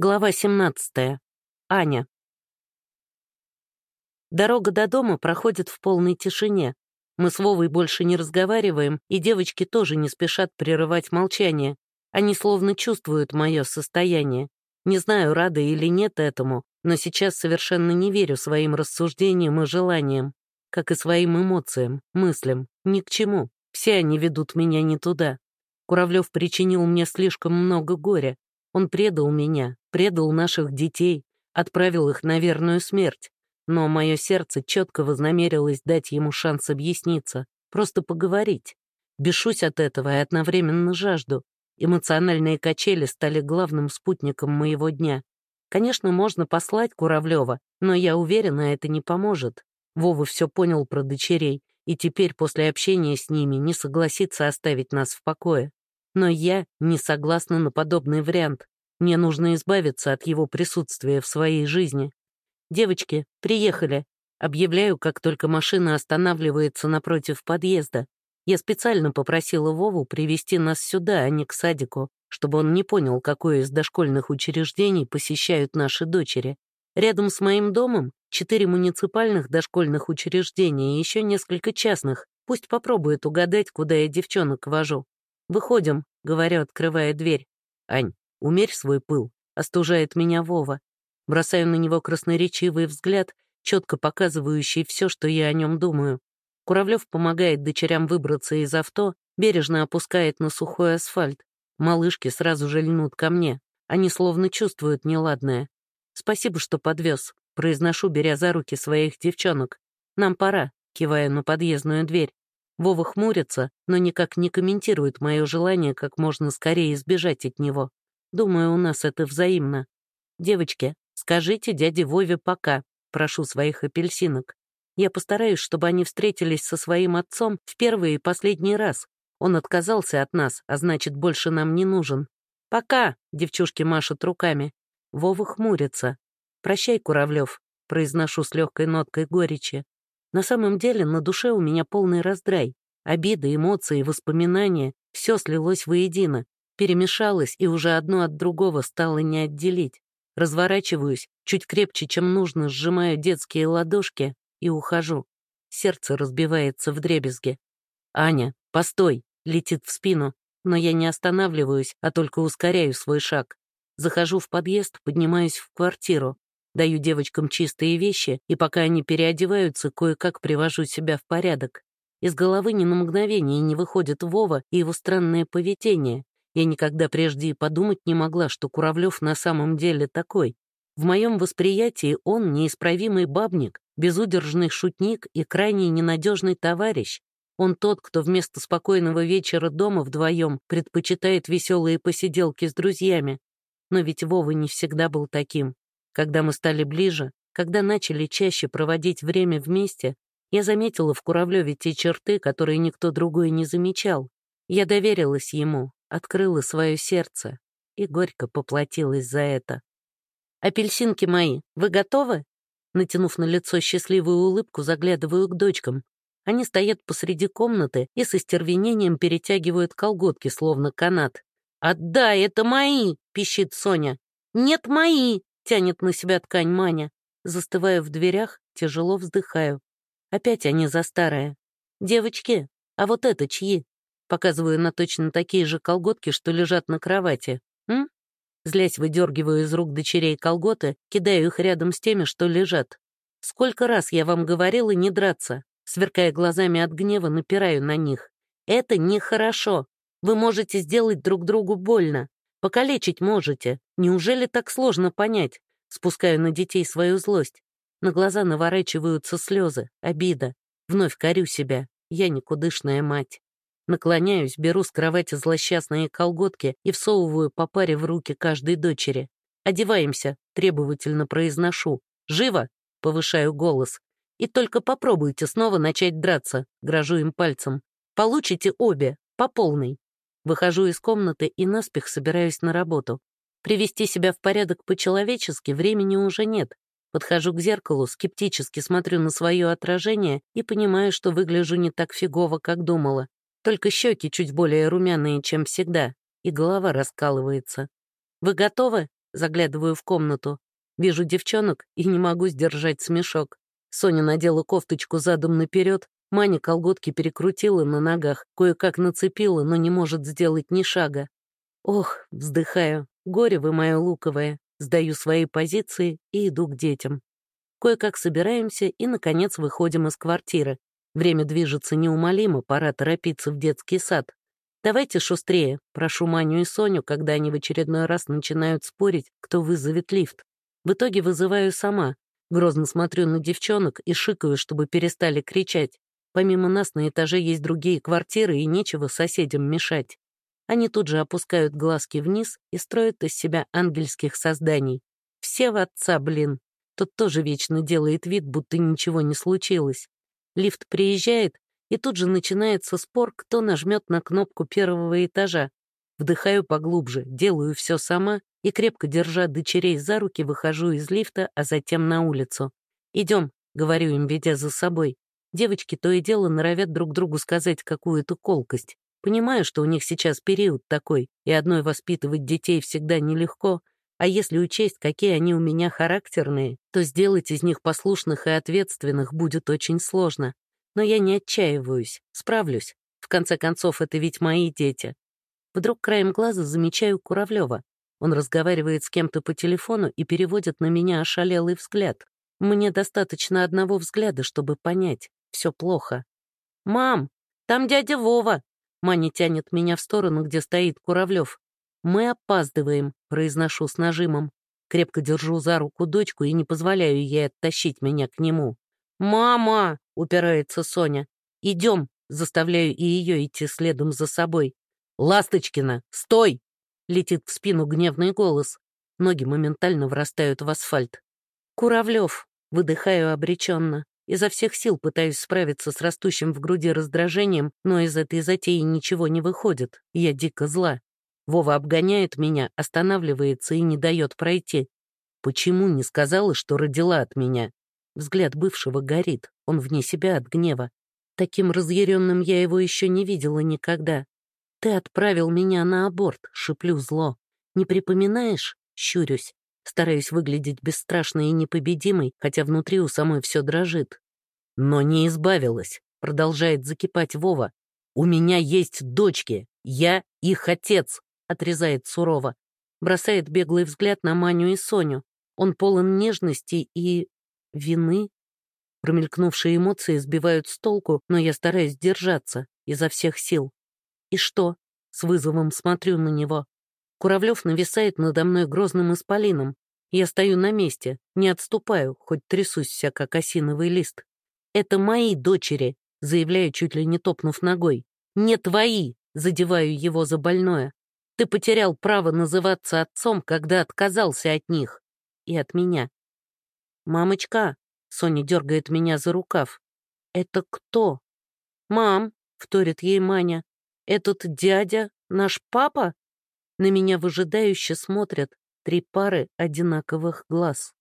Глава 17. Аня. Дорога до дома проходит в полной тишине. Мы с Вовой больше не разговариваем, и девочки тоже не спешат прерывать молчание. Они словно чувствуют мое состояние. Не знаю, рада или нет этому, но сейчас совершенно не верю своим рассуждениям и желаниям, как и своим эмоциям, мыслям, ни к чему. Все они ведут меня не туда. Куравлев причинил мне слишком много горя, он предал меня, предал наших детей, отправил их на верную смерть. Но мое сердце четко вознамерилось дать ему шанс объясниться, просто поговорить. Бешусь от этого и одновременно жажду. Эмоциональные качели стали главным спутником моего дня. Конечно, можно послать Куравлева, но я уверена, это не поможет. Вова все понял про дочерей, и теперь после общения с ними не согласится оставить нас в покое. Но я не согласна на подобный вариант. Мне нужно избавиться от его присутствия в своей жизни. «Девочки, приехали!» Объявляю, как только машина останавливается напротив подъезда. Я специально попросила Вову привести нас сюда, а не к садику, чтобы он не понял, какое из дошкольных учреждений посещают наши дочери. Рядом с моим домом четыре муниципальных дошкольных учреждения и еще несколько частных. Пусть попробует угадать, куда я девчонок вожу. «Выходим», — говорю, открывая дверь. «Ань, умерь свой пыл», — остужает меня Вова. Бросаю на него красноречивый взгляд, четко показывающий все, что я о нем думаю. Куравлев помогает дочерям выбраться из авто, бережно опускает на сухой асфальт. Малышки сразу же льнут ко мне. Они словно чувствуют неладное. «Спасибо, что подвез», — произношу, беря за руки своих девчонок. «Нам пора», — кивая на подъездную дверь. Вова хмурится, но никак не комментирует мое желание как можно скорее избежать от него. Думаю, у нас это взаимно. Девочки, скажите дяде Вове пока, прошу своих апельсинок. Я постараюсь, чтобы они встретились со своим отцом в первый и последний раз. Он отказался от нас, а значит, больше нам не нужен. «Пока!» — девчушки машут руками. Вова хмурится. «Прощай, Куравлев», — произношу с легкой ноткой горечи. На самом деле на душе у меня полный раздрай. Обиды, эмоции, воспоминания — все слилось воедино, перемешалось и уже одно от другого стало не отделить. Разворачиваюсь, чуть крепче, чем нужно, сжимаю детские ладошки и ухожу. Сердце разбивается в дребезге. «Аня, постой!» — летит в спину, но я не останавливаюсь, а только ускоряю свой шаг. Захожу в подъезд, поднимаюсь в квартиру. Даю девочкам чистые вещи, и пока они переодеваются, кое-как привожу себя в порядок. Из головы ни на мгновение не выходит Вова и его странное поведение. Я никогда прежде и подумать не могла, что Куравлев на самом деле такой. В моем восприятии он неисправимый бабник, безудержный шутник и крайне ненадежный товарищ. Он тот, кто вместо спокойного вечера дома вдвоем предпочитает веселые посиделки с друзьями. Но ведь Вова не всегда был таким. Когда мы стали ближе, когда начали чаще проводить время вместе, я заметила в Куравлеве те черты, которые никто другой не замечал. Я доверилась ему, открыла свое сердце и горько поплатилась за это. «Апельсинки мои, вы готовы?» Натянув на лицо счастливую улыбку, заглядываю к дочкам. Они стоят посреди комнаты и со стервенением перетягивают колготки, словно канат. «Отдай, это мои!» — пищит Соня. «Нет, мои!» Тянет на себя ткань Маня. Застываю в дверях, тяжело вздыхаю. Опять они за старое. «Девочки, а вот это чьи?» Показываю на точно такие же колготки, что лежат на кровати. «М?» Злясь выдергиваю из рук дочерей колготы, кидаю их рядом с теми, что лежат. «Сколько раз я вам говорила не драться?» Сверкая глазами от гнева, напираю на них. «Это нехорошо. Вы можете сделать друг другу больно. Покалечить можете. Неужели так сложно понять? Спускаю на детей свою злость. На глаза наворачиваются слезы, обида. Вновь корю себя. Я никудышная мать. Наклоняюсь, беру с кровати злосчастные колготки и всовываю по паре в руки каждой дочери. «Одеваемся», — требовательно произношу. «Живо!» — повышаю голос. «И только попробуйте снова начать драться», — грожу им пальцем. «Получите обе, по полной». Выхожу из комнаты и наспех собираюсь на работу. Привести себя в порядок по-человечески времени уже нет. Подхожу к зеркалу, скептически смотрю на свое отражение и понимаю, что выгляжу не так фигово, как думала. Только щеки чуть более румяные, чем всегда, и голова раскалывается. «Вы готовы?» Заглядываю в комнату. Вижу девчонок и не могу сдержать смешок. Соня надела кофточку задом наперед, Маня колготки перекрутила на ногах, кое-как нацепила, но не может сделать ни шага. Ох, вздыхаю, горе вы мое луковое, сдаю свои позиции и иду к детям. Кое-как собираемся и, наконец, выходим из квартиры. Время движется неумолимо, пора торопиться в детский сад. «Давайте шустрее», — прошу Маню и Соню, когда они в очередной раз начинают спорить, кто вызовет лифт. В итоге вызываю сама. Грозно смотрю на девчонок и шикаю, чтобы перестали кричать. Помимо нас на этаже есть другие квартиры, и нечего соседям мешать. Они тут же опускают глазки вниз и строят из себя ангельских созданий. Все в отца, блин. Тот тоже вечно делает вид, будто ничего не случилось. Лифт приезжает, и тут же начинается спор, кто нажмет на кнопку первого этажа. Вдыхаю поглубже, делаю все сама и, крепко держа дочерей за руки, выхожу из лифта, а затем на улицу. «Идем», — говорю им, ведя за собой. Девочки то и дело норовят друг другу сказать какую-то колкость. Понимаю, что у них сейчас период такой, и одной воспитывать детей всегда нелегко, а если учесть, какие они у меня характерные, то сделать из них послушных и ответственных будет очень сложно. Но я не отчаиваюсь, справлюсь. В конце концов, это ведь мои дети. Вдруг краем глаза замечаю Куравлева. Он разговаривает с кем-то по телефону и переводит на меня ошалелый взгляд. Мне достаточно одного взгляда, чтобы понять, все плохо. «Мам, там дядя Вова!» Маня тянет меня в сторону, где стоит Куравлев. «Мы опаздываем», — произношу с нажимом. Крепко держу за руку дочку и не позволяю ей оттащить меня к нему. «Мама!» — упирается Соня. «Идем!» — заставляю и ее идти следом за собой. «Ласточкина, стой!» Летит в спину гневный голос. Ноги моментально врастают в асфальт. «Куравлев!» — выдыхаю обреченно. Изо всех сил пытаюсь справиться с растущим в груди раздражением, но из этой затеи ничего не выходит. Я дико зла. Вова обгоняет меня, останавливается и не дает пройти. Почему не сказала, что родила от меня? Взгляд бывшего горит, он вне себя от гнева. Таким разъяренным я его еще не видела никогда. «Ты отправил меня на аборт», — шиплю зло. «Не припоминаешь?» — щурюсь. Стараюсь выглядеть бесстрашной и непобедимой, хотя внутри у самой все дрожит. «Но не избавилась», — продолжает закипать Вова. «У меня есть дочки. Я их отец», — отрезает сурово. Бросает беглый взгляд на Маню и Соню. Он полон нежности и... вины. Промелькнувшие эмоции сбивают с толку, но я стараюсь держаться изо всех сил. «И что?» — с вызовом смотрю на него. Куравлев нависает надо мной грозным исполином. Я стою на месте, не отступаю, хоть трясусь вся, как осиновый лист. «Это мои дочери», — заявляю, чуть ли не топнув ногой. «Не твои», — задеваю его за больное. «Ты потерял право называться отцом, когда отказался от них. И от меня». «Мамочка», — Соня дергает меня за рукав. «Это кто?» «Мам», — вторит ей Маня, «Этот дядя наш папа?» На меня выжидающе смотрят три пары одинаковых глаз.